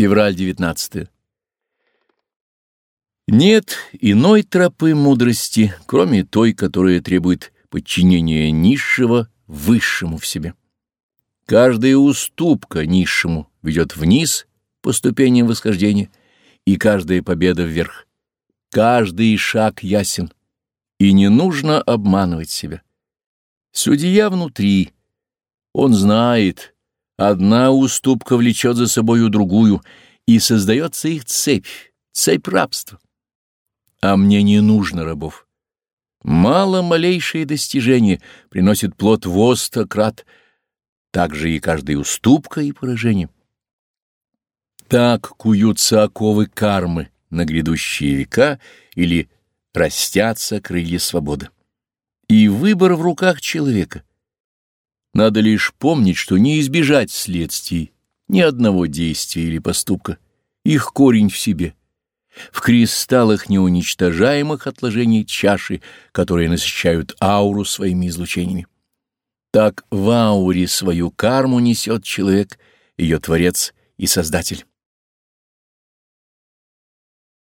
Февраль 19. Нет иной тропы мудрости, кроме той, которая требует подчинения низшего высшему в себе. Каждая уступка низшему ведет вниз по ступеням восхождения, и каждая победа вверх. Каждый шаг ясен, и не нужно обманывать себя. Судья внутри, он знает, одна уступка влечет за собою другую, и создается их цепь, цепь рабства. А мне не нужно рабов. Мало малейшее достижение приносит плод в крат, так же и каждая уступка и поражение. Так куются оковы кармы на грядущие века или растятся крылья свободы. И выбор в руках человека. Надо лишь помнить, что не избежать следствий ни одного действия или поступка. Их корень в себе. В кристаллах неуничтожаемых отложений чаши, которые насыщают ауру своими излучениями. Так в ауре свою карму несет человек, ее творец и создатель.